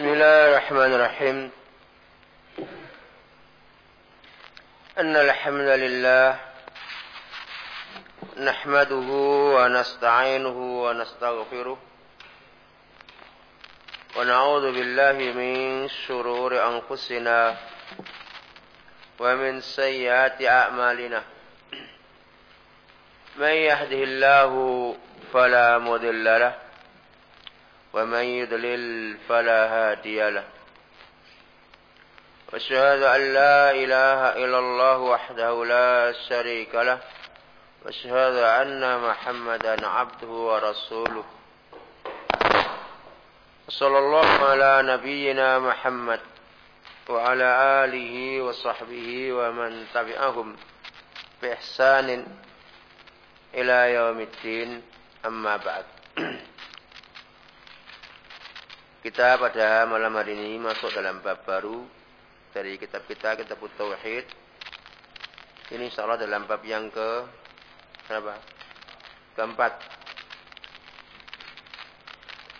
بسم الله الرحمن الرحيم. أن الحمد لله نحمده ونستعينه ونستغفره ونعوذ بالله من شرور أنفسنا ومن سيئات أعمالنا. من يهده الله فلا مضل له ومن يضلل فلا هادي له. وأشهد أن لا إله إلا الله وحده لا شريك له. وأشهد أن محمدا عبده ورسوله. صلى الله على نبينا محمد وعلى آله وصحبه ومن تبعهم بإحسان إلى يوم الدين. أما بعد. Kita pada malam hari ini masuk dalam bab baru dari kitab kita, kitab Tauhid. Ini insya Allah dalam bab yang ke berapa? Keempat.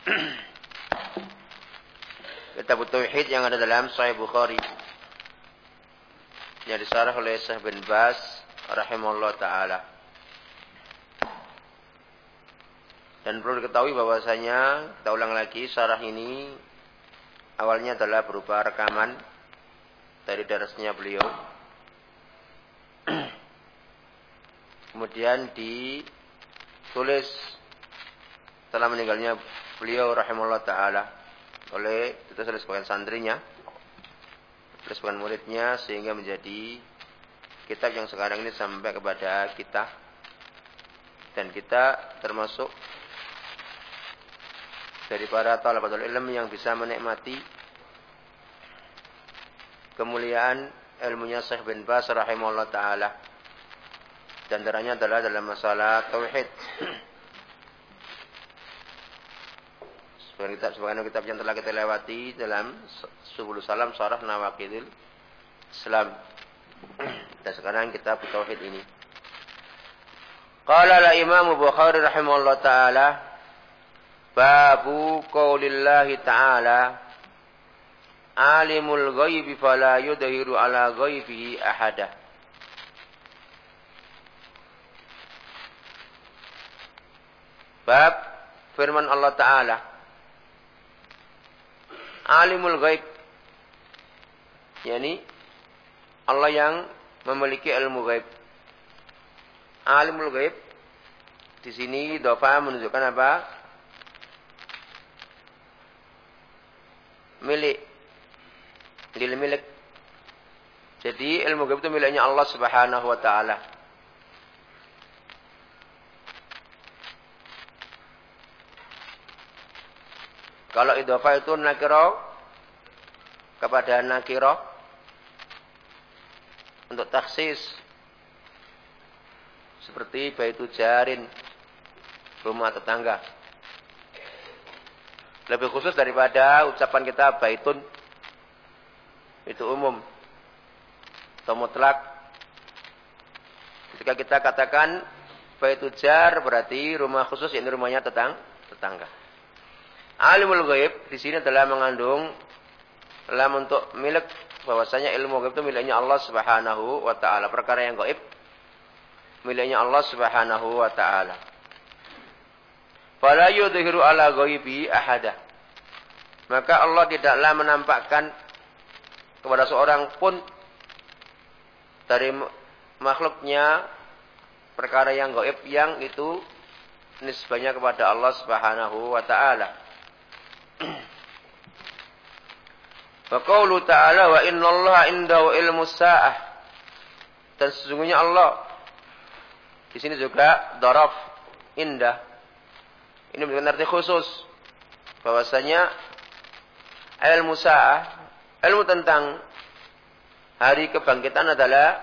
kitab Tauhid yang ada dalam Sahih Bukhari. Yang disarah oleh Syekh bin Bas rahimahullah taala. Dan perlu diketahui bahwasanya kita ulang lagi syarah ini awalnya adalah berupa rekaman dari darasnya beliau. Kemudian ditulis setelah meninggalnya beliau rahimahullah taala oleh itu oleh sebagian santrinya, oleh sebagian muridnya sehingga menjadi kitab yang sekarang ini sampai kepada kita dan kita termasuk dari para talabatul ilm yang bisa menikmati kemuliaan ilmunya Syekh bin Bas rahimahullah taala. Dan antaranya adalah dalam masalah tauhid. Sebagian kitab, sebagian kitab yang telah kita lewati dalam Subul Salam Sarah Nawakidil Islam. Dan sekarang kita tauhid ini. Qala la Imam Bukhari rahimahullah taala Babu qaulillahi ta'ala Alimul ghaibi fala yudhiru ala ghaibihi ahada. Bab firman Allah Ta'ala. Alimul ghaib. Yani Allah yang memiliki ilmu ghaib. Alimul ghaib di sini dofa menunjukkan apa? Milik lil milik. Jadi ilmu gaib itu miliknya Allah Subhanahu wa taala. Kalau idhofah itu nakiro kepada nakiro untuk taksis seperti baitu jarin rumah tetangga lebih khusus daripada ucapan kita baitun. Itu umum. Atau mutlak. Ketika kita katakan baitujar berarti rumah khusus ini rumahnya tetang, tetangga. Alimul ghaib di sini adalah mengandung dalam untuk milik bahwasanya ilmu gaib itu miliknya Allah Subhanahu wa taala. Perkara yang gaib miliknya Allah Subhanahu wa taala. Fala yudhiru ala ghaibi ahada. Maka Allah tidaklah menampakkan kepada seorang pun dari makhluknya perkara yang gaib yang itu nisbahnya kepada Allah Subhanahu wa taala. Wa qawlu ta'ala wa innallaha indahu ilmu sa'ah. Dan sesungguhnya Allah di sini juga daraf indah ini bukan arti khusus. Bahwasanya ilmu sa'ah, ilmu tentang hari kebangkitan adalah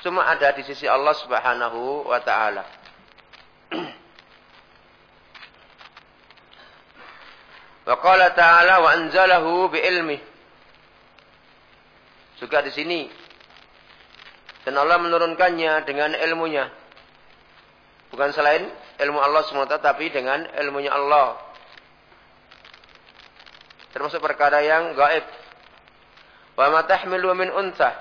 cuma ada di sisi Allah Subhanahu wa taala. Wa qala ta'ala wa anzalahu bi ilmi. Juga di sini. Dan Allah menurunkannya dengan ilmunya. Bukan selain ilmu Allah SWT tapi dengan ilmunya Allah. termasuk perkara yang gaib. Wa ma tahmilu min unsa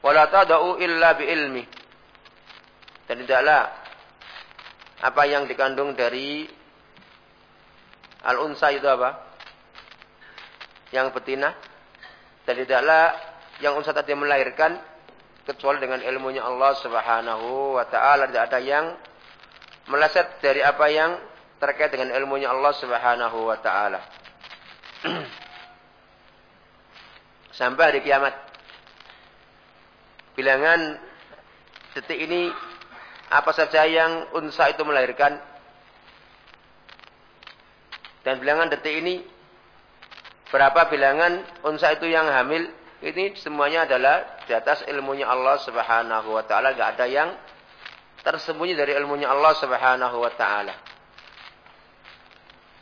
wa la tad'u illa bi ilmi. Dan tidaklah apa yang dikandung dari al-unsa itu apa? Yang betina. Dan tidaklah yang unsa tadi melahirkan kecuali dengan ilmunya Allah Subhanahu wa taala tidak ada yang meleset dari apa yang terkait dengan ilmunya Allah Subhanahu wa taala. Sampai hari kiamat. Bilangan detik ini apa saja yang unsa itu melahirkan dan bilangan detik ini berapa bilangan unsa itu yang hamil ini semuanya adalah di atas ilmunya Allah Subhanahu wa taala, enggak ada yang tersembunyi dari ilmunya Allah Subhanahu wa taala.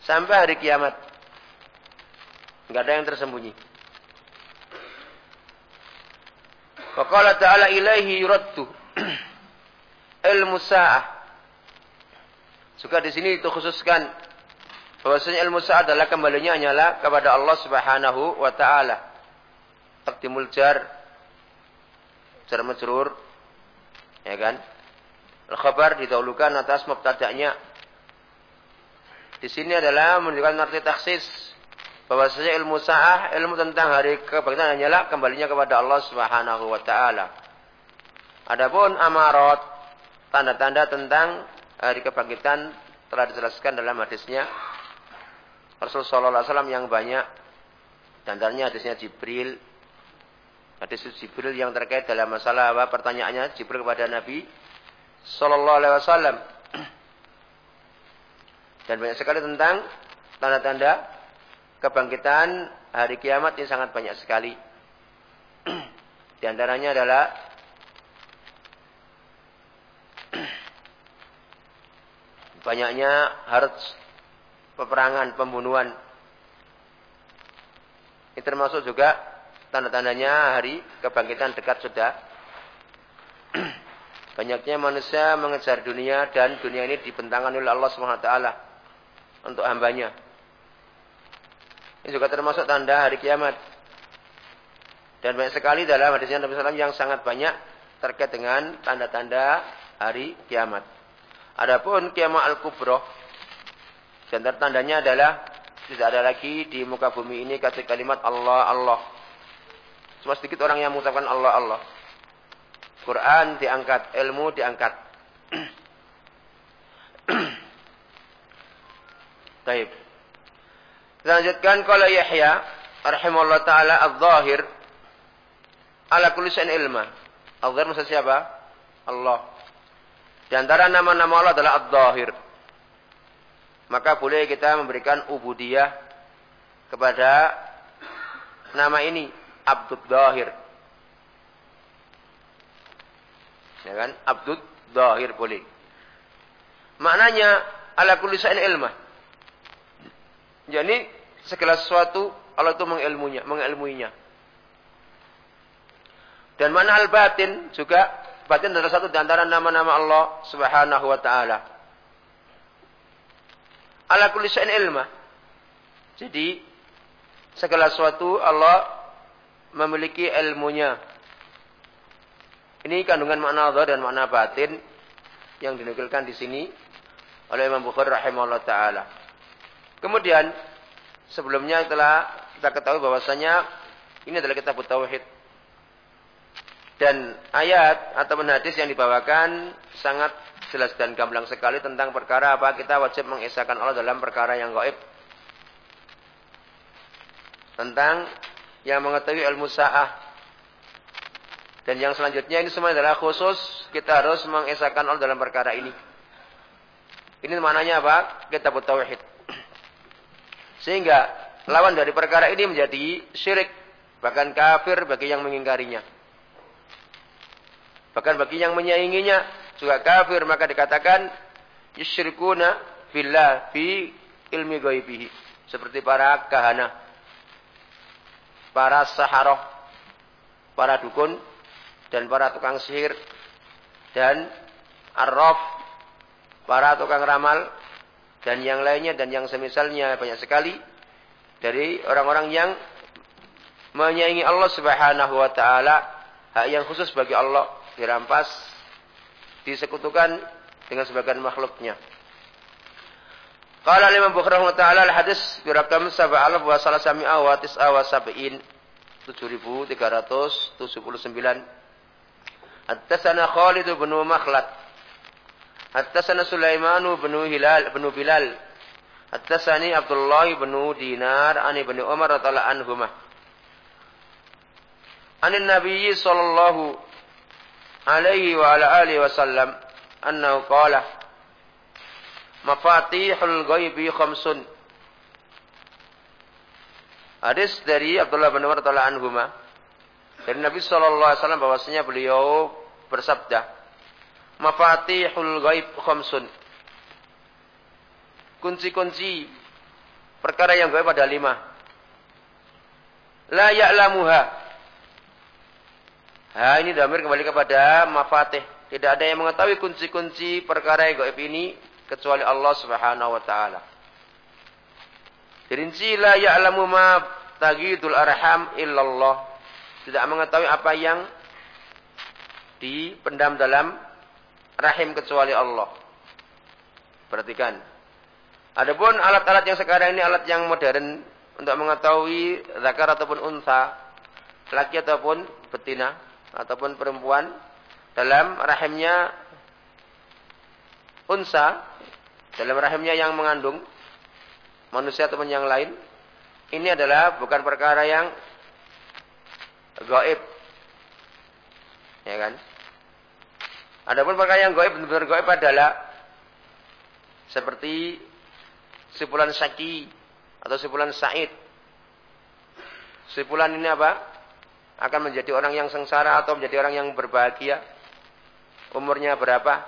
Sampai hari kiamat. Enggak ada yang tersembunyi. Wa qala ta'ala ilaihi yuraddu ilmu sa'ah. Suka di sini itu khususkan bahwasanya ilmu sa'ah adalah kembalinya hanyalah kepada Allah Subhanahu wa taala. Taqdimul jar jar majrur ya kan? Al-khabar didahulukan atas mubtada'nya. Di sini adalah menunjukkan arti taksis. Bahwasanya ilmu sa'ah, ilmu tentang hari kebangkitan hanyalah kembalinya kepada Allah Subhanahu wa taala. Adapun amarat, tanda-tanda tentang hari kebangkitan telah dijelaskan dalam hadisnya. Rasulullah sallallahu alaihi wasallam yang banyak dan hadisnya Jibril. Hadis Jibril yang terkait dalam masalah apa? Pertanyaannya Jibril kepada Nabi Sallallahu Alaihi Wasallam. Dan banyak sekali tentang tanda-tanda kebangkitan hari kiamat ini sangat banyak sekali. Di antaranya adalah banyaknya harus peperangan, pembunuhan. Ini termasuk juga tanda-tandanya hari kebangkitan dekat sudah. Banyaknya manusia mengejar dunia dan dunia ini dibentangkan oleh Allah SWT untuk hambanya. Ini juga termasuk tanda hari kiamat. Dan banyak sekali dalam hadisnya Nabi SAW yang sangat banyak terkait dengan tanda-tanda hari kiamat. Adapun kiamat al-kubro, dan tandanya adalah tidak ada lagi di muka bumi ini kata kalimat Allah Allah. Cuma sedikit orang yang mengucapkan Allah Allah. Quran diangkat, ilmu diangkat. Baik. Lanjutkan kalau Yahya rahimahullah taala al-zahir ala kulli syai'in ilma. Al-zahir maksud siapa? Allah. Di antara nama-nama Allah adalah al-zahir. Maka boleh kita memberikan ubudiyah kepada nama ini Abdul Zahir. Ya kan? Abdud dahir boleh. Maknanya ala kulli sa'in ilmah. Jadi segala sesuatu Allah itu mengilmunya, mengilmuinya. Dan mana al-batin juga batin adalah satu di antara nama-nama Allah Subhanahu wa taala. Ala kulli sa'in ilmah. Jadi segala sesuatu Allah memiliki ilmunya. Ini kandungan makna zahir dan makna batin yang dinukilkan di sini oleh Imam Bukhari rahimahullah taala. Kemudian sebelumnya telah kita ketahui bahwasanya ini adalah kitab tauhid. Dan ayat atau hadis yang dibawakan sangat jelas dan gamblang sekali tentang perkara apa kita wajib mengesahkan Allah dalam perkara yang gaib. Tentang yang mengetahui ilmu sa'ah dan yang selanjutnya ini semua adalah khusus kita harus mengesahkan Allah dalam perkara ini. Ini maknanya apa? Kita tauhid. Sehingga lawan dari perkara ini menjadi syirik, bahkan kafir bagi yang mengingkarinya. Bahkan bagi yang menyainginya juga kafir maka dikatakan yusyrikuna billah fi ilmi ghaibihi. Seperti para kahana, para saharoh, para dukun dan para tukang sihir dan arraf para tukang ramal dan yang lainnya dan yang semisalnya banyak sekali dari orang-orang yang menyaingi Allah Subhanahu wa taala, hak yang khusus bagi Allah dirampas, disekutukan dengan sebagian makhluknya. Qala Imam Bukhari taala al hadis bi rakam 7000 wa salasami'a wa tis'a wa sab'in 7379 Hattasana Khalid bin Makhlad. Hattasana Sulaiman bin Hilal bin Bilal. Hattasani Abdullah bin Dinar ani bin Umar radhiyallahu anhumah. Anin Nabi sallallahu alaihi wa ala alihi wasallam annahu qala Mafatihul ghaibi khamsun. Hadis dari Abdullah bin Umar radhiyallahu anhu dari Nabi sallallahu alaihi wasallam bahwasanya beliau bersabda, "Mafatihul ghaib khamsun." Kunci-kunci perkara yang gaib ada lima. La ya'lamuha. Ha ini damir kembali kepada mafatih. Tidak ada yang mengetahui kunci-kunci perkara yang gaib ini kecuali Allah Subhanahu wa taala. Dirinci la ya'lamu ma tagidul arham illallah. Tidak mengetahui apa yang dipendam dalam rahim kecuali Allah. Perhatikan. Adapun alat-alat yang sekarang ini alat yang modern untuk mengetahui zakar ataupun unsa, laki ataupun betina ataupun perempuan dalam rahimnya unsa, dalam rahimnya yang mengandung manusia ataupun yang lain, ini adalah bukan perkara yang gaib. Ya kan? Adapun perkara yang gaib benar-benar gaib adalah seperti sipulan Saki atau sipulan Said. Sipulan ini apa? Akan menjadi orang yang sengsara atau menjadi orang yang berbahagia. Umurnya berapa?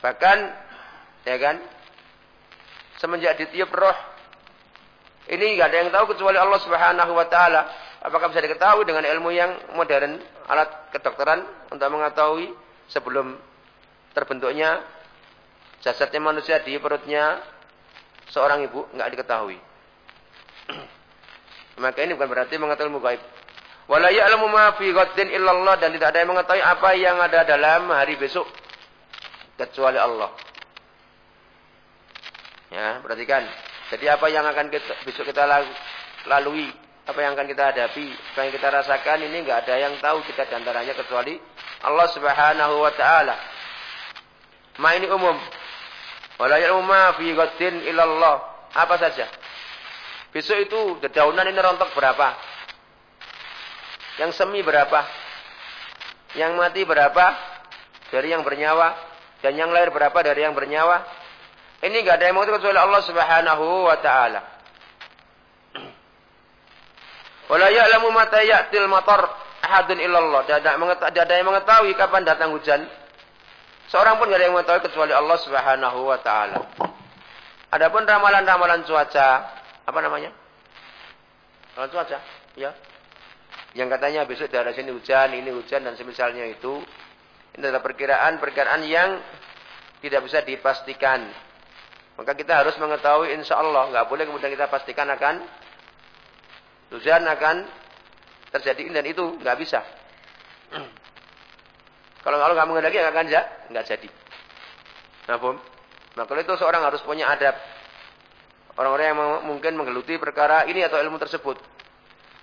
Bahkan ya kan? semenjak ditiup roh. Ini nggak ada yang tahu kecuali Allah Subhanahu wa taala. Apakah bisa diketahui dengan ilmu yang modern, alat kedokteran untuk mengetahui sebelum terbentuknya jasadnya manusia di perutnya seorang ibu nggak diketahui. Maka ini bukan berarti mengetahui ilmu gaib. Wala ya'lamu ma fi ghaddin illallah dan tidak ada yang mengetahui apa yang ada dalam hari besok kecuali Allah. Ya, perhatikan. Jadi apa yang akan kita, besok kita lalui, apa yang akan kita hadapi, apa yang kita rasakan ini enggak ada yang tahu kita di antaranya kecuali Allah Subhanahu wa taala. Ma ini umum. Wala ya'ma fi ghadin illallah. Apa saja. Besok itu dedaunan ini rontok berapa? Yang semi berapa? Yang mati berapa? Dari yang bernyawa. Dan yang lahir berapa dari yang bernyawa? Ini enggak ada yang mengetahui kecuali Allah Subhanahu wa taala. Wala ya'lamu mata ya'til matar ahadun illallah. Tidak ada yang mengetahui kapan datang hujan. Seorang pun tidak ada yang mengetahui kecuali Allah Subhanahu wa taala. Adapun ramalan-ramalan cuaca, apa namanya? Ramalan cuaca, ya. Yang katanya besok daerah sini hujan, ini hujan dan semisalnya itu. Ini adalah perkiraan-perkiraan yang tidak bisa dipastikan. Maka kita harus mengetahui insya Allah. Nggak boleh kemudian kita pastikan akan hujan akan terjadi dan itu nggak bisa. kalau kalau nggak mengendaki nggak akan nggak jadi. Nah, bom. Nah, kalau itu seorang harus punya adab. Orang-orang yang mungkin menggeluti perkara ini atau ilmu tersebut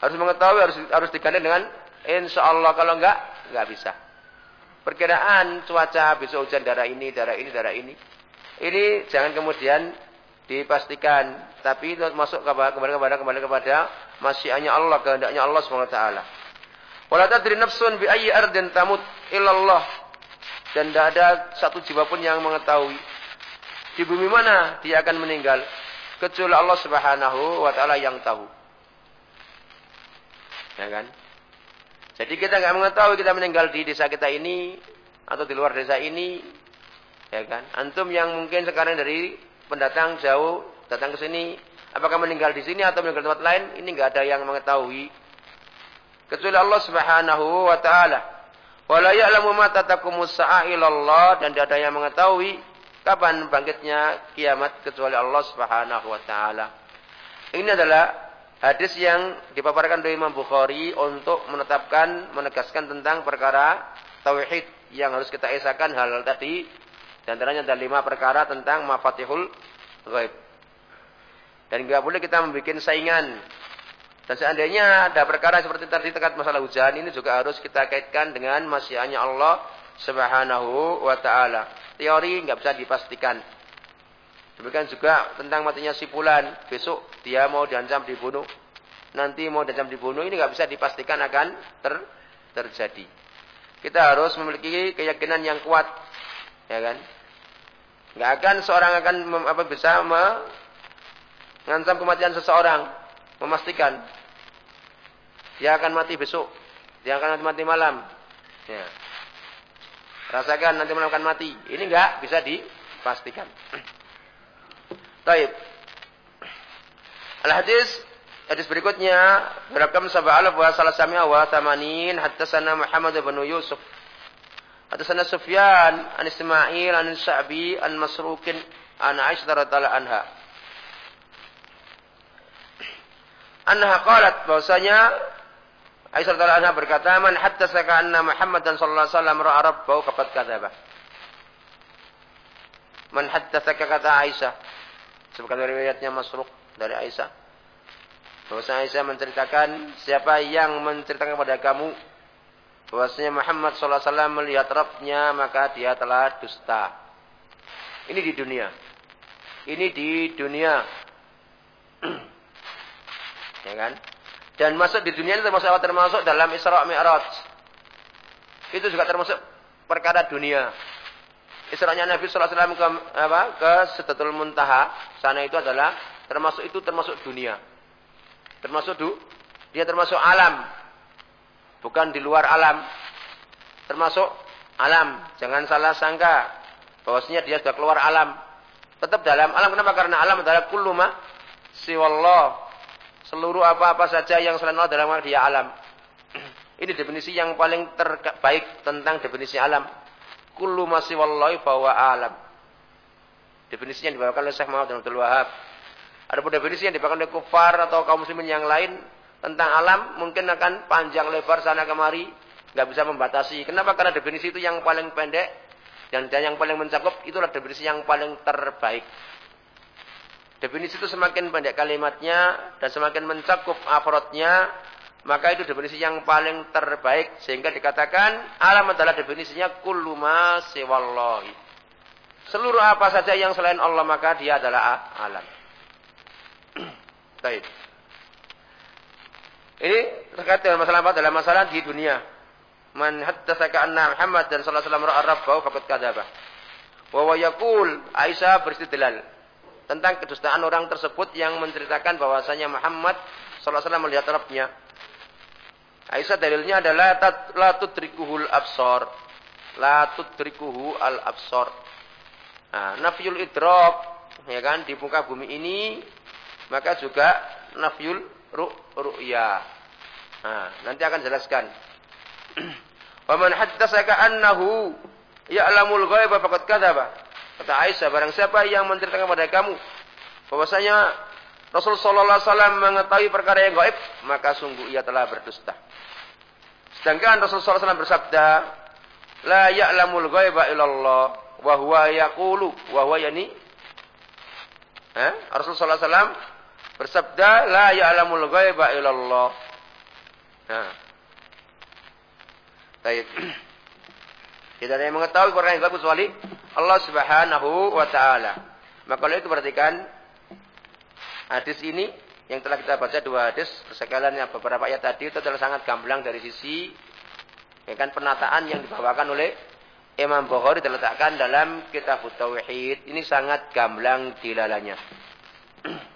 harus mengetahui harus harus digandeng dengan insya Allah kalau enggak nggak bisa. Perkiraan cuaca besok hujan darah ini, darah ini, darah ini. Ini jangan kemudian dipastikan, tapi itu masuk kepada kembali kepada kembali kepada masyiannya Allah, kehendaknya Allah Subhanahu wa taala. Wala tadri nafsun bi ayyi ardin tamut illallah. Dan tidak ada satu jiwa pun yang mengetahui di bumi mana dia akan meninggal kecuali Allah Subhanahu wa taala yang tahu. Ya kan? Jadi kita nggak mengetahui kita meninggal di desa kita ini atau di luar desa ini Ya kan? Antum yang mungkin sekarang dari pendatang jauh datang ke sini, apakah meninggal di sini atau meninggal di tempat lain? Ini enggak ada yang mengetahui. Kecuali Allah Subhanahu wa taala. Wala ya'lamu mata taqumus sa'a dan tidak ada yang mengetahui kapan bangkitnya kiamat kecuali Allah Subhanahu wa taala. Ini adalah hadis yang dipaparkan oleh Imam Bukhari untuk menetapkan, menegaskan tentang perkara tauhid yang harus kita esakan hal-hal tadi. Dan antaranya ada lima perkara tentang mafatihul ghaib. Dan tidak boleh kita membuat saingan. Dan seandainya ada perkara seperti tadi terkait masalah hujan, ini juga harus kita kaitkan dengan masyiannya Allah subhanahu wa ta'ala. Teori nggak bisa dipastikan. Demikian juga tentang matinya si Fulan. Besok dia mau diancam dibunuh. Nanti mau diancam dibunuh. Ini nggak bisa dipastikan akan ter terjadi. Kita harus memiliki keyakinan yang kuat. Ya kan? Nggak akan seorang akan apa bisa mengancam kematian seseorang. Memastikan. Dia akan mati besok. Dia akan mati malam. Ya. Rasakan nanti malam akan mati. Ini nggak bisa dipastikan. Taib. Al-hadis hadis berikutnya berakam sab'alaf wa salah sami'a wa tamanin sana Muhammad bin Yusuf. Sana Sufyan an Ismail an Sa'bi an Masrukin an Aisyah radhiyallahu anha. Anha qalat bahwasanya Aisyah radhiyallahu anha berkata, "Man haddatsaka anna Muhammadan sallallahu alaihi wasallam ra'a rabbahu faqad kadzaba." Man haddatsaka kata Aisyah Sebutkan riwayatnya Masruq dari Aisyah. Bahwasanya Aisyah menceritakan siapa yang menceritakan kepada kamu bahwasanya Muhammad SAW melihat Rabbnya maka dia telah dusta. Ini di dunia. Ini di dunia. ya kan? Dan masuk di dunia ini termasuk? Termasuk dalam Isra Mi'raj. Itu juga termasuk perkara dunia. Isra'nya Nabi wasallam ke apa? Ke Sidratul Muntaha. Sana itu adalah termasuk itu termasuk dunia. Termasuk du, dia termasuk alam. Bukan di luar alam. Termasuk alam. Jangan salah sangka bahwasanya dia sudah keluar alam. Tetap dalam alam. Kenapa? Karena alam adalah kullu ma siwallah. Seluruh apa-apa saja yang selain Allah dalam dia alam. Ini definisi yang paling terbaik tentang definisi alam kullu masih wallahi bahwa alam. Definisi yang dibawakan oleh Syekh Muhammad Abdul Wahab. Ada pun definisi yang dibawakan oleh kufar atau kaum muslimin yang lain tentang alam mungkin akan panjang lebar sana kemari, nggak bisa membatasi. Kenapa? Karena definisi itu yang paling pendek dan, yang paling mencakup itulah definisi yang paling terbaik. Definisi itu semakin pendek kalimatnya dan semakin mencakup afrodnya, maka itu definisi yang paling terbaik sehingga dikatakan alam adalah definisinya kullu ma siwallahi. Seluruh apa saja yang selain Allah maka dia adalah alam. Baik. Ini terkait dengan masalah apa? Dalam masalah di dunia. Man haddatsaka anna Muhammad dan sallallahu alaihi wasallam rabbahu faqad kadzaba. Wa wa yaqul Aisyah beristidlal tentang kedustaan orang tersebut yang menceritakan bahwasanya Muhammad sallallahu alaihi melihat Rabbnya. Aisyah dalilnya adalah la tudrikuhul absor. La tudrikuhu al absor. Nah, nafyul idrok ya kan di muka bumi ini maka juga nafyul ru'ya. Nah, nanti akan jelaskan. Wa man haddatsaka annahu ya'lamul ghaiba faqad kadzaba. Kata Aisyah, barang siapa yang menceritakan kepada kamu bahwasanya Rasul sallallahu alaihi wasallam mengetahui perkara yang gaib, maka sungguh ia telah berdusta. Sedangkan Rasulullah SAW bersabda, La ya'lamul ghaiba illallah wa huwa yaqulu wa huwa yani eh? Rasulullah SAW bersabda, La ya'lamul ghaiba illallah. Nah. Baik. Tidak ada yang mengetahui perkara yang gaib kecuali Allah Subhanahu wa taala. Maka oleh itu perhatikan hadis ini yang telah kita baca dua hadis sekalian yang beberapa ayat tadi itu adalah sangat gamblang dari sisi ya kan penataan yang dibawakan oleh Imam Bukhari diletakkan dalam kitab Tauhid. Ini sangat gamblang dilalanya.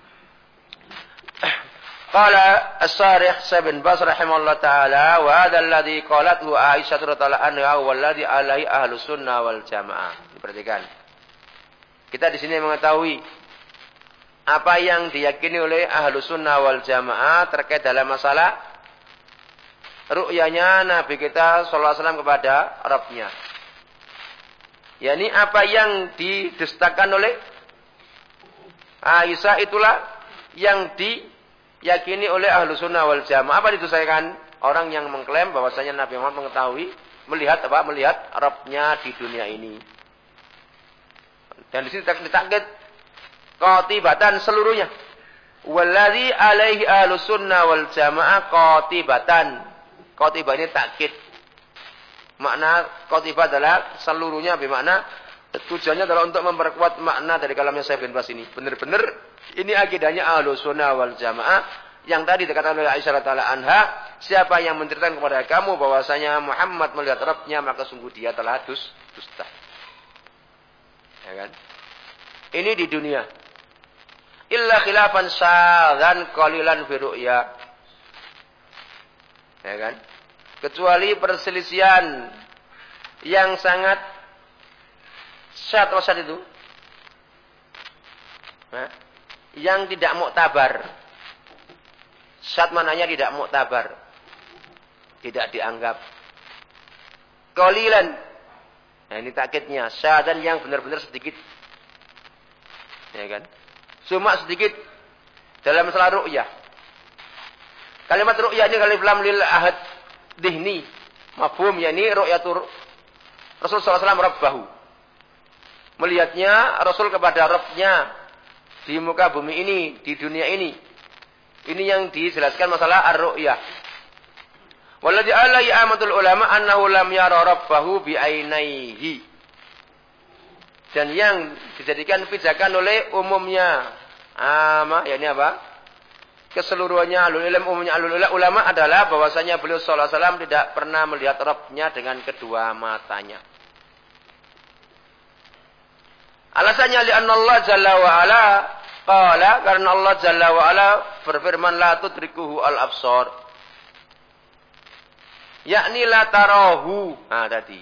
Qala As-Sarih Sabin Bas rahimahullah taala wa hadha alladhi qalathu Aisyah radhiyallahu anha walladhi alaihi ahlus sunnah wal jamaah. Diperhatikan. Kita di sini mengetahui apa yang diyakini oleh ahlu sunnah wal jamaah terkait dalam masalah ru'yanya Nabi kita Sallallahu Alaihi Wasallam kepada Rabbnya. yakni apa yang didustakan oleh Aisyah itulah yang diyakini oleh ahlu sunnah wal jamaah. Apa didosakan? Orang yang mengklaim bahwasanya Nabi Muhammad mengetahui melihat apa? Melihat Arabnya di dunia ini. Dan di sini ditakdir qatibatan seluruhnya. Walladzi alaihi ahlu sunnah wal jamaah qatibatan. Qatibah ini takkid. Makna qatibah adalah seluruhnya bermakna tujuannya adalah untuk memperkuat makna dari kalamnya Syekh bin Bas ini. Benar-benar ini akidahnya ahlu sunnah wal jamaah yang tadi dikatakan oleh Aisyah taala anha, siapa yang menceritakan kepada kamu bahwasanya Muhammad melihat Rabbnya maka sungguh dia telah dus, dusta. Ya kan? Ini di dunia. Illa khilafan syadhan qalilan fi ru'ya. Ya kan? Kecuali perselisihan yang sangat syad itu. Nah, yang tidak muktabar. Syad mananya tidak muktabar. Tidak dianggap. Kolilan. Nah ini takitnya. Syadan yang benar-benar sedikit. Ya kan? Cuma sedikit. Dalam masalah ru'yah. Kalimat ru'yah ini kalimat lil ahad dihni. Mafhum ya ini ru'yatur Rasul SAW rabbahu. Melihatnya Rasul kepada Rabbnya di muka bumi ini, di dunia ini. Ini yang dijelaskan masalah ar-ru'yah. Walladhi ala ya'amatul ulama annahu lam yara rabbahu bi'ainaihi. Dan yang dijadikan pijakan oleh umumnya. Ama, ya ini apa? Keseluruhannya alul ilm, umumnya alul ulama adalah bahwasanya beliau sallallahu alaihi wasallam tidak pernah melihat Rabbnya dengan kedua matanya. Alasannya li'anna Allah Jalla wa ala Qala karena Allah Jalla wa ala berfirman la tudrikuhu al absar. Yakni la tarahu. Nah tadi.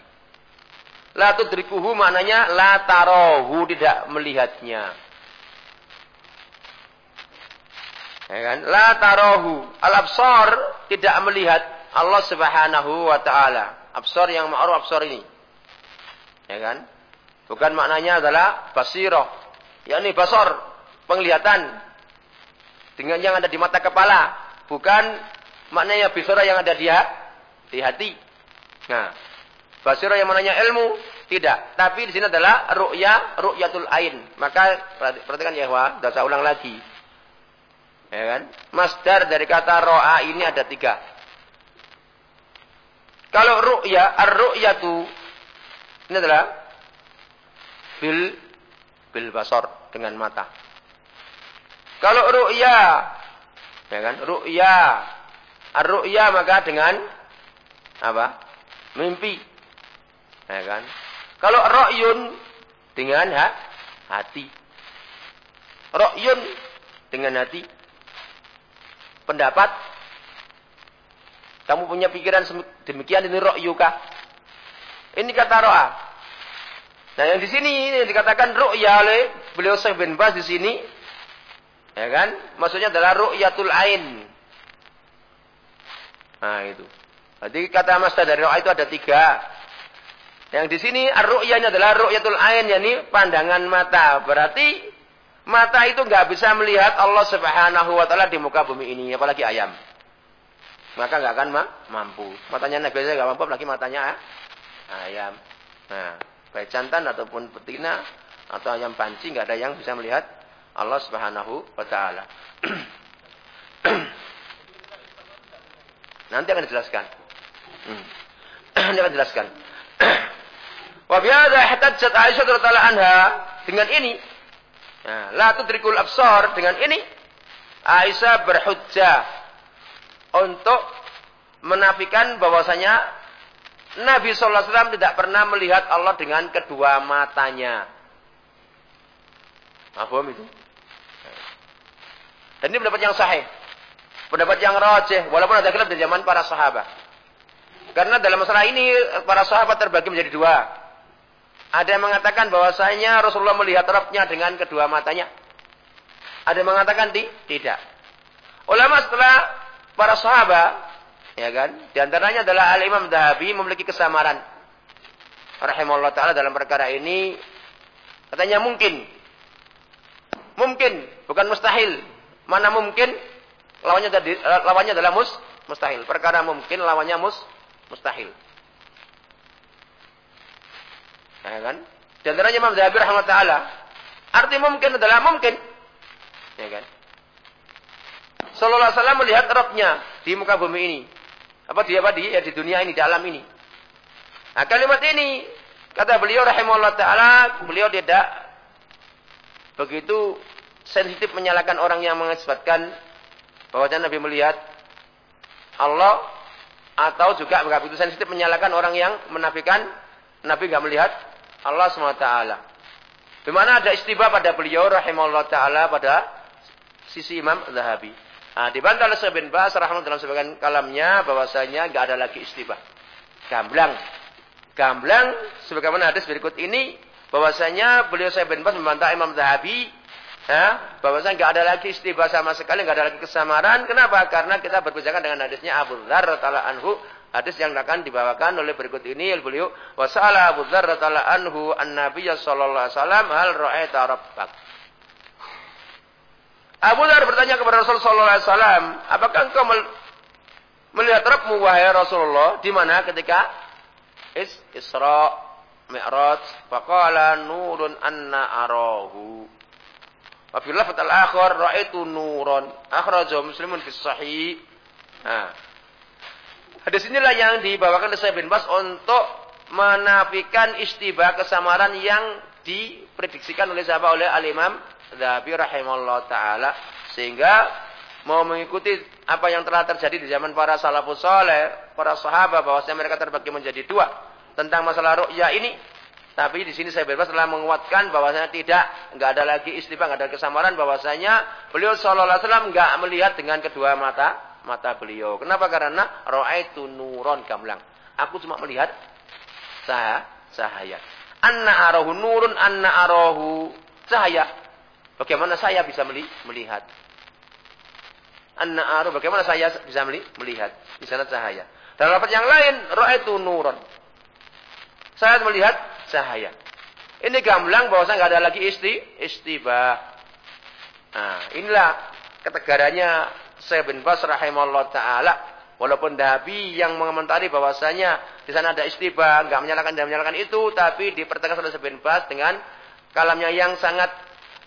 La tudrikuhu maknanya la tarahu tidak melihatnya. Ya kan? La tarahu. Al absar tidak melihat Allah Subhanahu wa taala. Absar yang ma'ruf absar ini. Ya kan? Bukan maknanya adalah basirah. Yakni basar penglihatan dengan yang ada di mata kepala, bukan maknanya bisara yang ada di, di hati. Nah, basira yang maknanya ilmu tidak, tapi di sini adalah ru'ya, ru'yatul ain. Maka perhatikan ya, dan saya ulang lagi. Ya kan? Masdar dari kata ro'a ini ada tiga. Kalau ru'ya, ar-ru'yatu ini adalah bil bil basar dengan mata. Kalau ru'ya, ya kan? Ru'ya. Ar-ru'ya maka dengan apa? Mimpi. Ya kan? Kalau ra'yun dengan ha? hati. Ra'yun dengan hati. Pendapat. Kamu punya pikiran demikian ini ra'yuka. Ini kata ro'a. Nah yang di sini yang dikatakan ru'ya oleh beliau Syekh bin Bas di sini Ya kan? Maksudnya adalah ru'yatul ain. Nah, itu. Jadi kata Mas dari roh itu ada tiga. Yang di sini ar-ru'yanya adalah ru'yatul ain, yakni pandangan mata. Berarti mata itu nggak bisa melihat Allah Subhanahu wa taala di muka bumi ini, apalagi ayam. Maka nggak akan ma mampu. Matanya Nabi saja nggak mampu, apalagi matanya ayam. Nah, baik jantan ataupun betina atau ayam panci nggak ada yang bisa melihat Allah Subhanahu wa taala. Nanti akan dijelaskan. Hmm. Nanti akan dijelaskan. Wa bihadza ihtajjat Aisyah radhiyallahu anha dengan ini. Nah, la tudrikul absar dengan ini Aisyah berhujjah untuk menafikan bahwasanya Nabi sallallahu alaihi wasallam tidak pernah melihat Allah dengan kedua matanya. Apa itu? Dan ini pendapat yang sahih. Pendapat yang rajih. Walaupun ada khilaf di zaman para sahabat. Karena dalam masalah ini para sahabat terbagi menjadi dua. Ada yang mengatakan bahwasanya Rasulullah melihat Rabbnya dengan kedua matanya. Ada yang mengatakan di, tidak. Ulama setelah para sahabat, ya kan, di antaranya adalah Al Imam Dahabi memiliki kesamaran. Rahimahullah taala dalam perkara ini katanya mungkin. Mungkin, bukan mustahil Mana mungkin lawannya tadi lawannya adalah mus mustahil. Perkara mungkin lawannya mus mustahil. Ya kan? Di antaranya Imam Zahabi taala, arti mungkin adalah mungkin. Ya kan? Sallallahu alaihi melihat Rabbnya di muka bumi ini. Apa dia apa di ya di dunia ini, di alam ini. Nah, kalimat ini kata beliau rahimahullah taala, beliau tidak begitu sensitif menyalahkan orang yang mengisbatkan bahwa Nabi melihat Allah atau juga begitu sensitif menyalahkan orang yang menafikan Nabi enggak melihat Allah SWT. Di mana ada istibah pada beliau rahimahullah taala pada sisi Imam Zahabi. Nah, dibantah oleh Syekh Bas dalam sebagian kalamnya bahwasanya enggak ada lagi istibah. Gamblang. Gamblang sebagaimana hadis berikut ini bahwasanya beliau Syekh bin Bas membantah Imam Zahabi Ya, bahwasanya nggak ada lagi istibah sama sekali, nggak ada lagi kesamaran. Kenapa? Karena kita berbicara dengan hadisnya Abu Dzar anhu, hadis yang akan dibawakan oleh berikut ini beliau wasala Abu Dzar radhiyallahu anhu an-nabiy sallallahu alaihi wasallam hal ra'aita rabbak. Abu Dzar bertanya kepada Rasul sallallahu alaihi wasallam, apakah engkau melihat Rabbmu wahai Rasulullah di mana ketika Is Isra Mi'raj faqala nurun anna arahu Wa fil lafz al-akhar ra'aitu nuran. Akhrajahu Muslimun fi sahih. Nah. Hadis inilah yang dibawakan oleh bin Bas untuk menafikan istibah kesamaran yang diprediksikan oleh siapa oleh al-Imam Dzahabi rahimahullah taala sehingga mau mengikuti apa yang telah terjadi di zaman para salafus saleh, para sahabat bahwasanya mereka terbagi menjadi dua tentang masalah ru'ya ini tapi di sini saya bebas telah menguatkan bahwasanya tidak, enggak ada lagi istighfar, enggak ada kesamaran bahwasanya beliau sallallahu alaihi wasallam enggak melihat dengan kedua mata mata beliau. Kenapa? Karena raaitu nuron gamlang. Aku cuma melihat cahaya, cahaya. Anna arahu nurun anna arahu cahaya. Bagaimana saya bisa melihat? Anna arahu bagaimana saya bisa melihat? Di sana cahaya. Dalam lafaz yang lain, raaitu nuron. Saya melihat cahaya. Ini gamblang bahwa nggak ada lagi isti istibah. Nah, inilah ketegarannya Syekh bin Bas rahimahullah taala. Walaupun Dabi yang mengomentari bahwasanya di sana ada istibah, nggak menyalahkan dan menyalahkan itu, tapi dipertegas oleh bin Bas dengan kalamnya yang sangat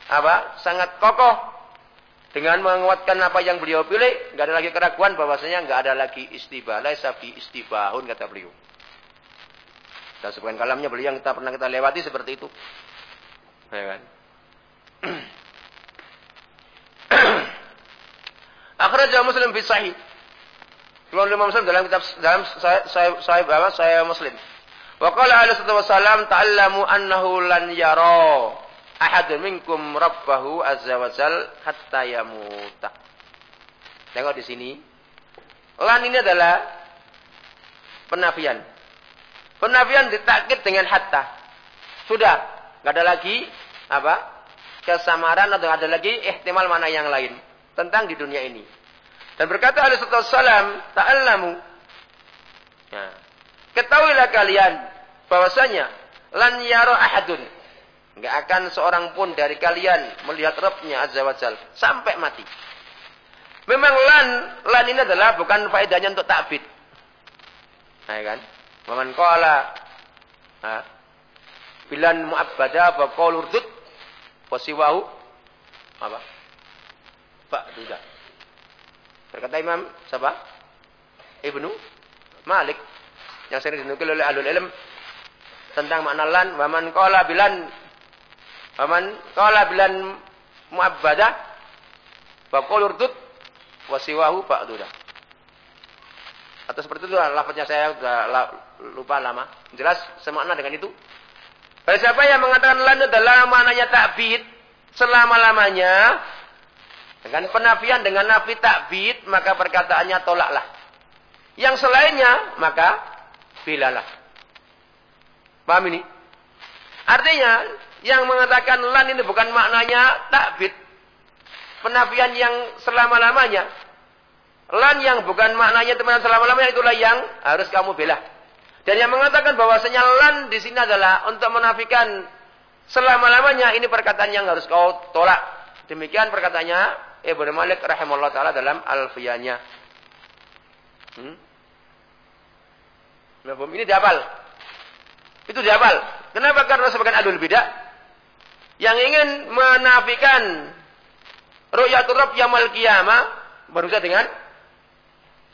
apa? Sangat kokoh dengan menguatkan apa yang beliau pilih, nggak ada lagi keraguan bahwasanya nggak ada lagi istibah, laisa bi istibahun kata beliau. Dan sebagian kalamnya beliau yang kita pernah kita lewati seperti itu. Ya kan? Akhirnya Muslim fi sahih. Imam Muslim dalam kitab dalam saya saya saya? Saya Muslim. Wa qala alaihi wasallam ta'allamu annahu lan yara ahadun minkum rabbahu azza wa jal hatta yamuta. Tengok di sini. Lan ini adalah penafian. Penafian ditakit dengan hatta. Sudah, nggak ada lagi apa? kesamaran atau ada lagi ihtimal mana yang lain tentang di dunia ini. Dan berkata alaihi salam, ta'allamu. Ya. Ketahuilah kalian bahwasanya lan yaro ahadun. Enggak akan seorang pun dari kalian melihat Rabbnya Azza wa Jal. Sampai mati. Memang lan, lan ini adalah bukan faedahnya untuk takbid. Nah, ya kan? Waman qala bilan mu'abbada fa qaul urdud wasiwahu apa? Pak Duda. Berkata Imam siapa? Ibnu Malik yang sering dinukil oleh alul ilm tentang makna lan waman qala bilan waman qala bilan mu'abbada fa qaul urdud wasiwahu Pak Duda. Atau seperti itu lafaznya saya sudah lupa lama. Jelas semakna dengan itu. Bagi siapa yang mengatakan lan adalah maknanya takbid selama-lamanya dengan penafian dengan nafi takbid maka perkataannya tolaklah. Yang selainnya maka bilalah. Paham ini? Artinya yang mengatakan lan ini bukan maknanya takbid. Penafian yang selama-lamanya Lan yang bukan maknanya teman selama-lamanya itulah yang harus kamu bela. Dan yang mengatakan bahwasanya lan di sini adalah untuk menafikan selama-lamanya ini perkataan yang harus kau tolak. Demikian perkataannya Ibnu Malik rahimahullah taala dalam Alfiyanya. Hmm? Ini dihafal. Itu dihafal. Kenapa? Karena sebagian adul bidah yang ingin menafikan ru'yatul rabb yaumil qiyamah berusaha dengan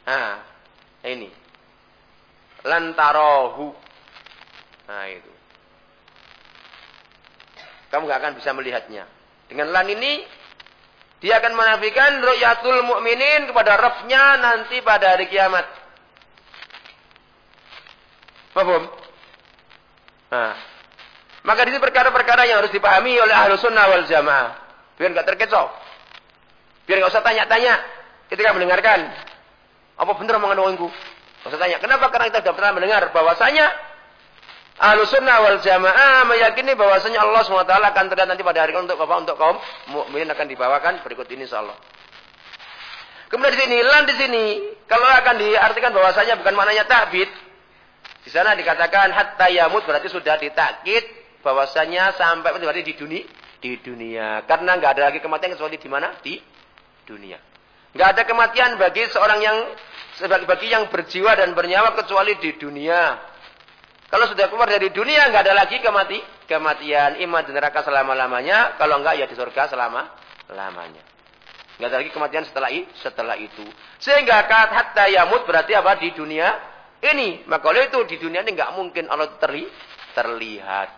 nah ini lantarohu nah itu kamu nggak akan bisa melihatnya dengan lan ini dia akan menafikan ru'yatul mukminin kepada Rabbnya nanti pada hari kiamat. Paham? Nah, maka ini perkara-perkara yang harus dipahami oleh ahlu sunnah wal jamaah. Biar nggak terkecoh. Biar nggak usah tanya-tanya ketika mendengarkan. Apa benar omongan orangku? Tanya. Kenapa? Karena kita sudah pernah mendengar bahwasanya Ahlu sunnah wal jamaah meyakini bahwasanya Allah SWT akan terlihat nanti pada hari untuk apa? Untuk kaum mukminin akan dibawakan berikut ini insyaallah. Kemudian di sini, lan di sini, kalau akan diartikan bahwasanya bukan maknanya takbit. Di sana dikatakan hatta yamut berarti sudah ditakit bahwasanya sampai berarti di dunia di dunia. Karena nggak ada lagi kematian kecuali di mana? Di dunia. Nggak ada kematian bagi seorang yang bagi yang berjiwa dan bernyawa kecuali di dunia. Kalau sudah keluar dari dunia nggak ada lagi kemati, kematian, iman di neraka selama-lamanya, kalau enggak ya di surga selama-lamanya. Nggak ada lagi kematian setelah setelah itu. Sehingga kat hatta yamut berarti apa di dunia ini. Maka oleh itu di dunia ini nggak mungkin Allah terli, terlihat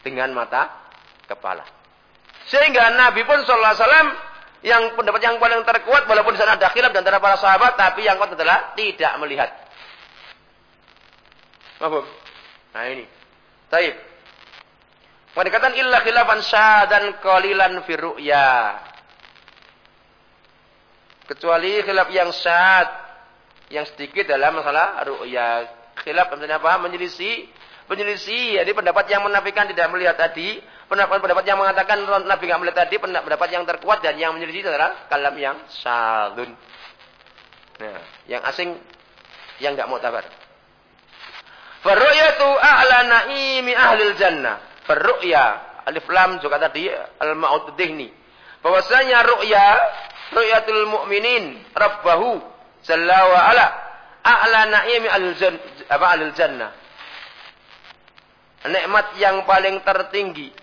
dengan mata kepala. Sehingga Nabi pun sallallahu alaihi wasallam yang pendapat yang paling terkuat walaupun di sana ada khilaf antara para sahabat tapi yang kuat adalah tidak melihat. Mahfum? Nah ini. Taib. Dikatakan illa khilafan dan qalilan fi ru'ya. Kecuali khilaf yang syad yang sedikit dalam masalah ru'ya. Khilaf maksudnya apa? Menyelisih, menyelisih. Jadi pendapat yang menafikan tidak melihat tadi, pendapat pendapat yang mengatakan Nabi tidak melihat tadi, pendapat yang terkuat dan yang menyelisih adalah kalam yang syadun. Nah, yang asing yang enggak mau tabar. Farru'yatu a'la na'imi ahlil jannah. Farru'ya. Alif lam juga tadi al-ma'ud dihni. Bahwasanya ru'ya, ru'yatul mu'minin rabbahu jalla wa ala a'la na'imi ahlil jannah. Ahlil jannah? Nikmat yang paling tertinggi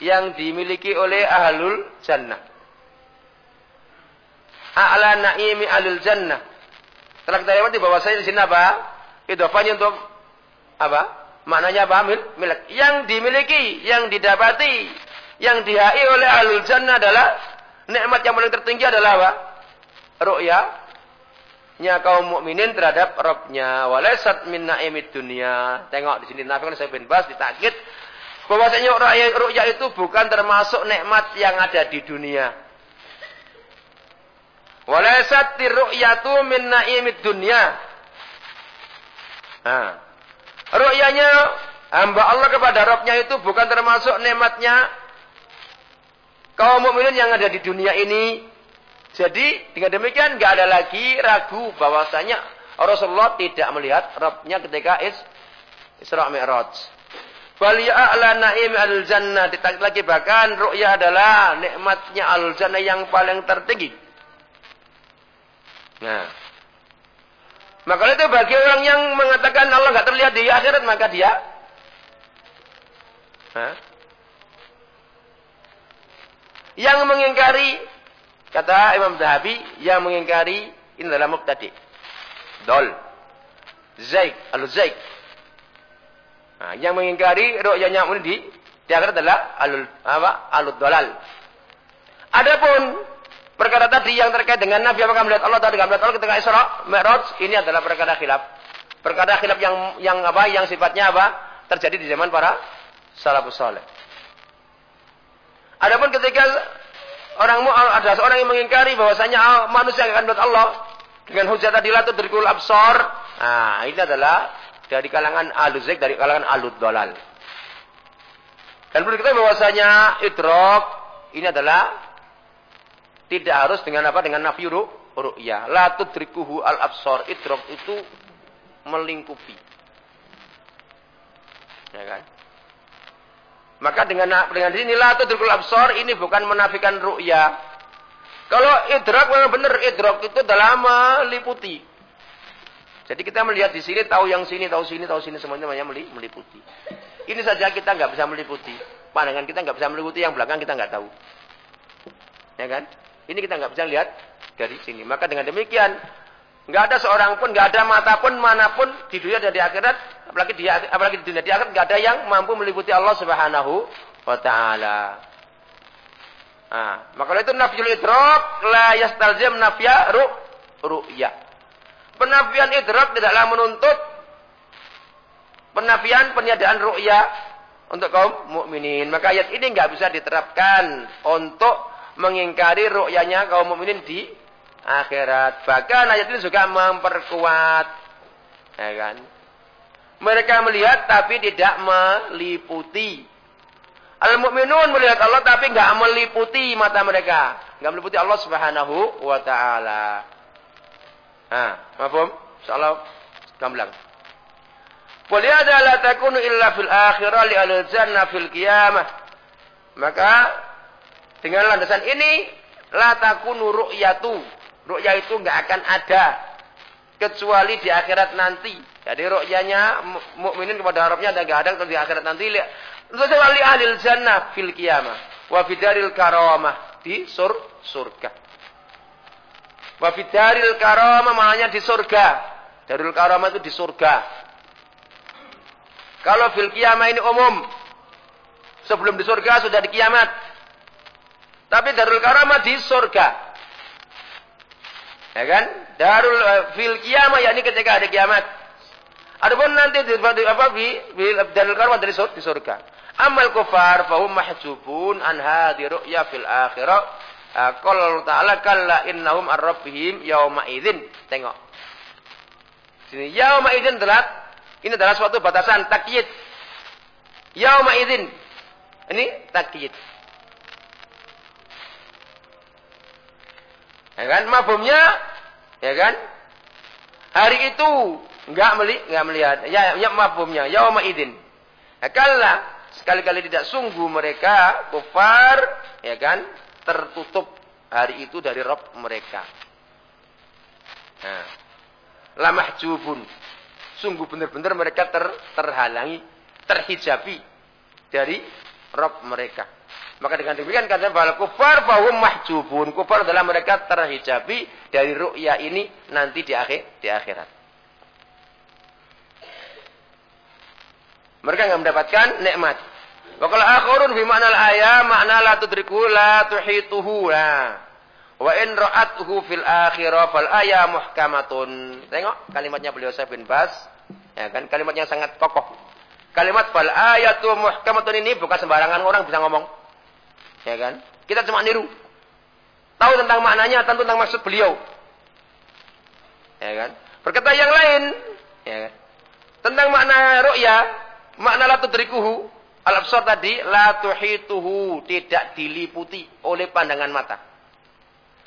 yang dimiliki oleh ahlul jannah. A'la na'imi ahlul jannah. Telah kita lewati bahwasanya di sini apa? Idofanya untuk apa? Maknanya apa? Mil, milik. Yang dimiliki, yang didapati, yang dihai oleh alul jannah adalah nikmat yang paling tertinggi adalah apa? Ru'ya nya kaum mukminin terhadap Rabbnya. Walaisat min naimid dunia. Tengok di sini Nabi kan saya bin Bas ditakit bahwasanya ru'ya itu bukan termasuk nikmat yang ada di dunia. Walaisat ru'yatu min naimid dunia. Nah, Ru'yanya hamba Allah kepada Rabbnya itu bukan termasuk nikmatnya kaum mukminin yang ada di dunia ini. Jadi dengan demikian nggak ada lagi ragu bahwasanya Rasulullah tidak melihat Rabbnya ketika is Isra Mi'raj. Bal ya'la na'im al-jannah. Ditarik lagi bahkan ru'ya adalah nikmatnya al-jannah yang paling tertinggi. Nah, maka itu bagi orang yang mengatakan Allah nggak terlihat di akhirat maka dia Hah? yang mengingkari kata Imam Zahabi yang mengingkari ini adalah mubtadi. Dol. Zaik, al zaik. Nah, yang mengingkari ru'yanya di di akhirat adalah alul apa? Alud dolal. Adapun Perkara tadi yang terkait dengan Nabi apakah melihat Allah atau tidak melihat Allah ketika Isra Mi'raj ini adalah perkara khilaf. Perkara khilaf yang yang apa? Yang sifatnya apa? Terjadi di zaman para salafus saleh. Adapun ketika orang ada seorang yang mengingkari bahwasanya ah, manusia akan melihat Allah dengan hujat tadi la tudrikul absar. Nah, ini adalah dari kalangan aluzik dari kalangan alud dolal. Dan perlu kita bahwasanya idrok ini adalah tidak harus dengan apa? Dengan nafi ru'ya. La tudrikuhu al-absar. Idrok itu melingkupi. Ya kan? Maka dengan dengan sini la tudrikul absar ini bukan menafikan ru'ya. Kalau idrak memang benar, idrak itu dalam meliputi. Jadi kita melihat di sini, tahu yang sini, tahu sini, tahu sini, semuanya namanya meliputi. Ini saja kita nggak bisa meliputi. Pandangan kita nggak bisa meliputi, yang belakang kita nggak tahu. Ya kan? Ini kita nggak bisa lihat dari sini. Maka dengan demikian, nggak ada seorang pun, nggak ada mata pun, mana pun di dunia dan di akhirat, apalagi di apalagi di dunia di akhirat nggak ada yang mampu meliputi Allah Subhanahu wa taala. Nah, maka itu nafiyul idrak la yastalzim nafya ru. Penafian idrak tidaklah menuntut penafian peniadaan ru'ya untuk kaum mukminin. Maka ayat ini nggak bisa diterapkan untuk mengingkari ru'yanya kaum mukminin di akhirat. Bahkan ayat ini juga memperkuat. Ya kan? Mereka melihat tapi tidak meliputi. Al-mu'minun melihat Allah tapi nggak meliputi mata mereka. nggak meliputi Allah subhanahu wa ta'ala. Nah, mafhum? Insyaallah gamblang. Walihada la takunu illa fil akhirah li al jannah fil qiyamah. Maka dengan landasan ini la takunu ru'yatu. Ru'ya itu enggak akan ada kecuali di akhirat nanti. Jadi ru'yanya mukminin kepada Arabnya ada enggak ada di akhirat nanti. Wali ahli jannah fil qiyamah wa fidaril karamah di sur surga. Wa fidaril karamah maknanya di surga. Darul karamah itu di surga. Kalau fil kiamah ini umum. Sebelum di surga sudah di kiamat. Tapi darul karamah di surga. Ya kan? Darul uh, fil kiamah yakni ketika ada kiamat. Adapun nanti di apa di, di darul karamah dari surga, di surga. Amal kufar fahum mahjubun an hadhi ru'ya fil akhirah Ah, qala Allah Ta'ala kalla innahum ar-rabbihim yauma. Tengok. Sini yauma idzin adalah ini adalah suatu batasan takyid. Yauma idzin. Ini takyid. Ya kan? Mafhumnya ya kan? Hari itu enggak meli enggak melihat. Ya, ya mafhumnya yauma idzin. Ya, sekali-kali tidak sungguh mereka kufar ya kan tertutup hari itu dari Rob mereka. Nah, lamah jubun. Sungguh benar-benar mereka ter, terhalangi, terhijabi dari Rob mereka. Maka dengan demikian kata bahwa kufar bahwa mahjubun. Kufar adalah mereka terhijabi dari ru'ya ini nanti di akhir di akhirat. Mereka nggak mendapatkan nikmat. Wa qala akhirun fi ma'nal ayat makna la tudriku la tuhituhu. Nah. Wa in ra'atuhu fil akhirah fal aya muhkamatun. Tengok kalimatnya beliau Syekh bin Bas. Ya kan kalimatnya sangat kokoh. Kalimat fal ayatu muhkamatun ini bukan sembarangan orang bisa ngomong. Ya kan? Kita cuma niru. Tahu tentang maknanya, tentu tentang maksud beliau. Ya kan? Berkata yang lain, ya kan? Tentang makna ru'ya, makna la tudrikuhu, Al-absar tadi la tuhituhu tidak diliputi oleh pandangan mata.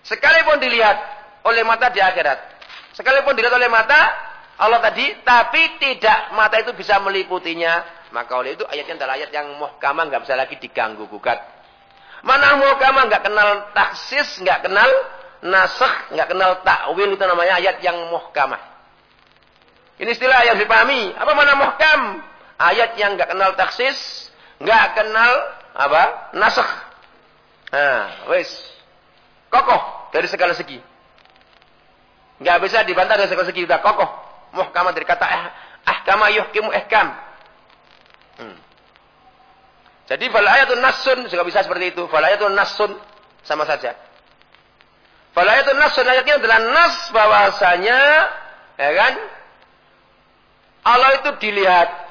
Sekalipun dilihat oleh mata di akhirat. Sekalipun dilihat oleh mata Allah tadi, tapi tidak mata itu bisa meliputinya. Maka oleh itu ayatnya adalah ayat yang muhkamah nggak bisa lagi diganggu gugat. Mana muhkamah nggak kenal taksis, nggak kenal nasakh, nggak kenal takwil itu namanya ayat yang muhkamah. Ini istilah yang dipahami. Apa mana muhkam? Ayat yang nggak kenal taksis, nggak kenal apa nasakh. Nah, wes kokoh dari segala segi. Nggak bisa dibantah dari segala segi, sudah kokoh. Muhkamah dari kata ah, ahkama yuhkimu ihkam. Hmm. Jadi fal ayatun nasun juga bisa seperti itu. Fal ayatun nasun sama saja. Fal ayatun nasun ayatnya adalah nas bahwasanya ya kan Allah itu dilihat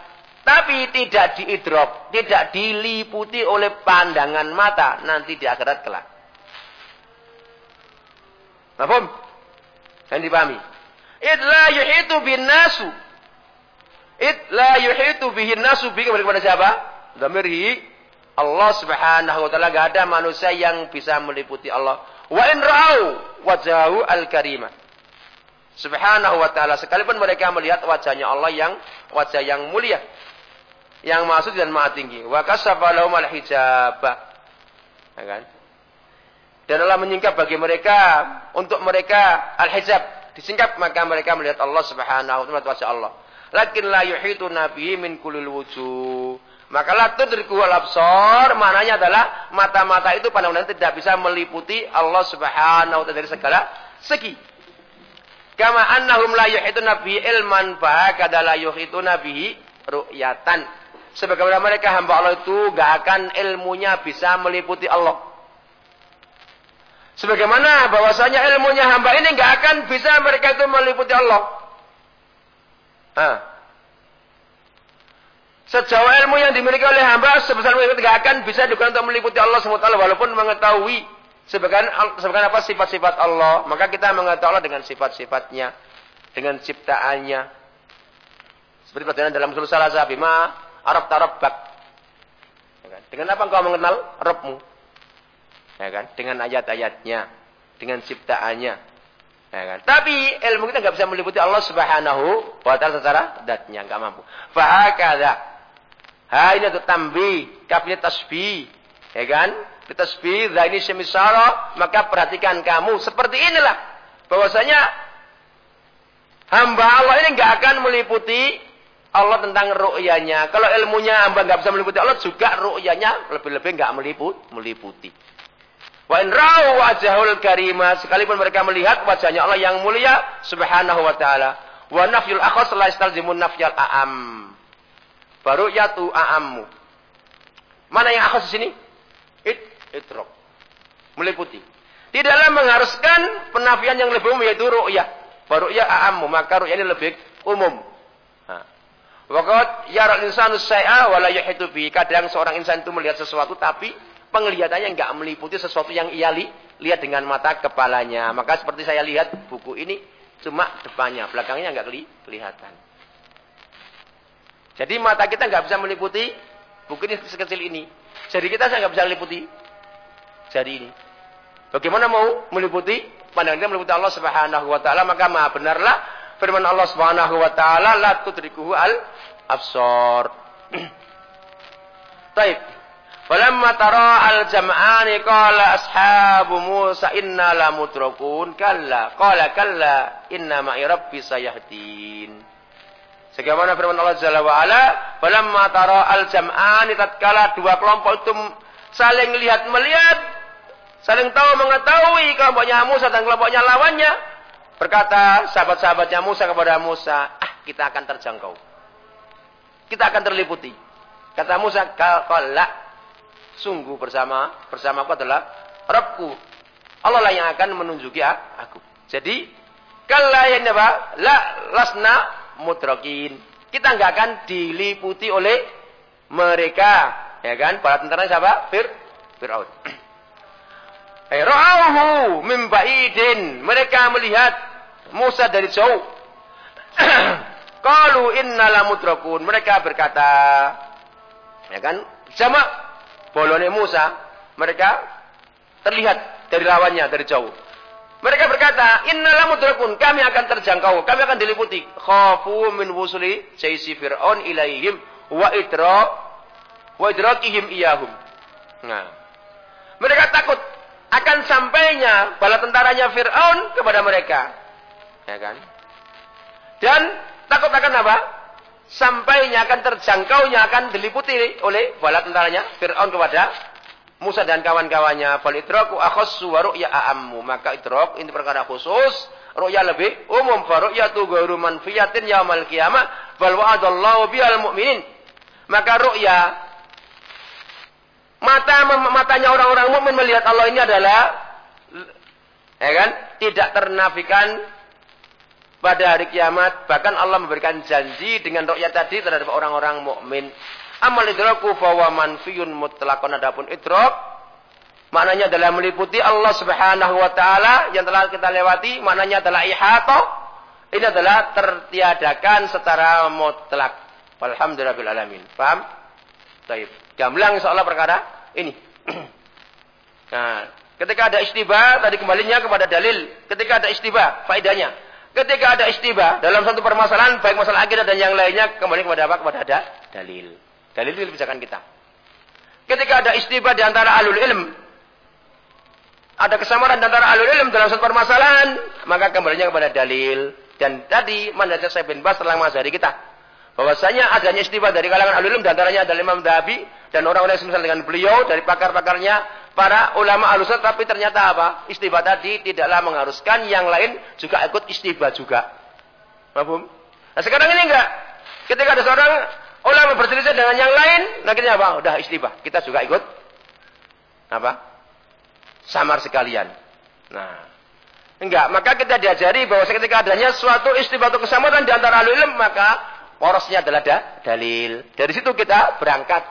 tapi tidak diidrop, tidak diliputi oleh pandangan mata nanti di akhirat kelak. Paham? Kan dipahami? Idla yuhitu bin nasu. Idla yuhitu bihin nasu bi kepada siapa? Dhamirhi Allah Subhanahu wa taala gak ada manusia yang bisa meliputi Allah. Wa in ra'au wajahu al-karimah. Subhanahu wa taala sekalipun mereka melihat wajahnya Allah yang wajah yang mulia yang maha dan maha tinggi. Wa lahum al-hijab. Ya kan? Dan Allah menyingkap bagi mereka untuk mereka al-hijab disingkap maka mereka melihat Allah Subhanahu wa taala Allah. Lakin la yuhitu nabi min kulil wujuh. Maka la tudriku al-absar maknanya adalah mata-mata itu pada tidak bisa meliputi Allah Subhanahu wa taala dari segala segi. Kama annahum la yuhituna bihi ilman fa kada la yuhituna bihi ru'yatan. Sebagaimana mereka hamba Allah itu gak akan ilmunya bisa meliputi Allah. Sebagaimana bahwasanya ilmunya hamba ini gak akan bisa mereka itu meliputi Allah. Nah. Sejauh ilmu yang dimiliki oleh hamba sebesar itu tidak akan bisa digunakan untuk meliputi Allah SWT walaupun mengetahui Sebagian, sebagian apa sifat-sifat Allah. Maka kita mengetahui Allah dengan sifat-sifatnya. Dengan ciptaannya. Seperti pelajaran dalam surah bima Arab tarabbak. Ya kan? Dengan apa engkau mengenal Rabbmu? Ya kan? Dengan ayat-ayatnya. Dengan ciptaannya. Ya kan? Tapi ilmu kita nggak bisa meliputi Allah Subhanahu wa taala secara datnya, nggak mampu. Fahakadha. Ha ini untuk tambi, kafnya tasbih. Ya kan? Bitasbih ini semisara, maka perhatikan kamu seperti inilah. Bahwasanya hamba Allah ini nggak akan meliputi Allah tentang ru'yanya. Kalau ilmunya hamba nggak bisa meliputi Allah juga ru'yanya lebih-lebih nggak meliput, meliputi. Wa in ra'u wajhul karima, sekalipun mereka melihat wajahnya Allah yang mulia subhanahu wa taala. Wa nafyul akhas la yastalzimun nafyal a'am. Baru yatu a'ammu. Mana yang akhas di sini? It itrok. Meliputi. Tidaklah mengharuskan penafian yang lebih umum yaitu ru'yah. Baru'yah a'ammu. Maka ru'yah ini lebih umum. Wakat yara insanu saya wala yahitu bi. Kadang seorang insan itu melihat sesuatu tapi penglihatannya enggak meliputi sesuatu yang ia li, lihat dengan mata kepalanya. Maka seperti saya lihat buku ini cuma depannya, belakangnya enggak keli, kelihatan. Jadi mata kita enggak bisa meliputi buku ini sekecil ini. Jadi kita enggak bisa meliputi jari ini. Bagaimana mau meliputi pandangan kita meliputi Allah Subhanahu wa taala maka maha benarlah firman Allah Subhanahu wa taala la tudrikuhu al absar. Baik. Falamma tara al jam'ani qala ashabu Musa inna la mudrakun kalla qala kalla inna ma'i rabbi sayahdin. Sebagaimana firman Allah Jalla wa ala, falamma tara al jam'ani tatkala dua kelompok itu saling lihat melihat Saling tahu mengetahui kelompoknya Musa dan kelompoknya lawannya. Berkata sahabat-sahabatnya Musa kepada Musa, ah kita akan terjangkau. Kita akan terliputi. Kata Musa, kalau sungguh bersama bersama aku adalah Rabbku. Allah lah yang akan menunjuki aku. Jadi, kalau yang apa? La lasna mutrokin. Kita nggak akan diliputi oleh mereka, ya kan? Para tentara siapa? Fir, Fir'aun. Ra'auhu min ba'idin. Mereka melihat Musa dari jauh. Qalu inna lamudrakun. Mereka berkata, ya kan? Sama bolone Musa, mereka terlihat dari lawannya dari jauh. Mereka berkata, inna lamudrakun. Kami akan terjangkau, kami akan diliputi. Khafu min wusuli jaisi fir'aun ilaihim wa idra wa idrakihim iyahum. Nah, mereka takut akan sampainya bala tentaranya Fir'aun kepada mereka. Ya kan? Dan takut akan apa? Sampainya akan terjangkaunya akan diliputi oleh bala tentaranya Fir'aun kepada Musa dan kawan-kawannya. Fal idraku akhassu wa ru'ya a'ammu. Maka idrak ini perkara khusus, ru'ya lebih umum. Fa ru'yatu ghairu manfiyatin yaumal qiyamah bal wa'adallahu bi'al mu'minin. Maka ru'ya Mata matanya orang-orang mukmin melihat Allah ini adalah ya kan? Tidak ternafikan pada hari kiamat. Bahkan Allah memberikan janji dengan rokyat tadi terhadap orang-orang mukmin. Amal idraku fawa manfiyun mutlakon adapun idrak maknanya adalah meliputi Allah Subhanahu wa taala yang telah kita lewati, maknanya adalah ihata. Ini adalah tertiadakan secara mutlak. Alhamdulillah alamin. Paham? Baik. Gamblang seolah perkara ini. Nah, ketika ada istibah, tadi kembalinya kepada dalil. Ketika ada istibah, faedahnya. Ketika ada istibah dalam satu permasalahan, baik masalah akidah dan yang lainnya, kembali kepada apa? Kepada ada dalil. Dalil itu kebijakan kita. Ketika ada istibah di antara alul ilm, ada kesamaan antara alul ilm dalam satu permasalahan, maka kembalinya kepada dalil. Dan tadi manhaj saya bin Bas telah mengajar kita bahwasanya adanya istiwa dari kalangan alul ilm antaranya adalah Imam Dhabi dan orang-orang yang semisal dengan beliau dari pakar-pakarnya para ulama alusat tapi ternyata apa? Istiwa tadi tidaklah mengharuskan yang lain juga ikut istiwa juga. Mahfum? Nah sekarang ini enggak. Ketika ada seorang ulama berselisih dengan yang lain, akhirnya apa? Udah istiwa. Kita juga ikut apa? samar sekalian. Nah, enggak. Maka kita diajari bahwa ketika adanya suatu istimewa atau kesamaan di antara ahli maka porosnya adalah da dalil. Dari situ kita berangkat.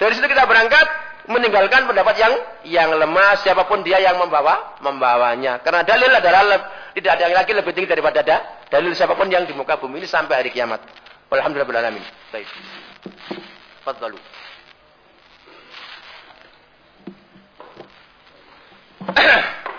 Dari situ kita berangkat meninggalkan pendapat yang yang lemah siapa pun dia yang membawa membawanya. Karena dalil adalah tidak ada yang lagi lebih tinggi daripada da, dalil siapa pun yang di muka bumi ini sampai hari kiamat. Alhamdulillah alamin. Baik. Fadhalu.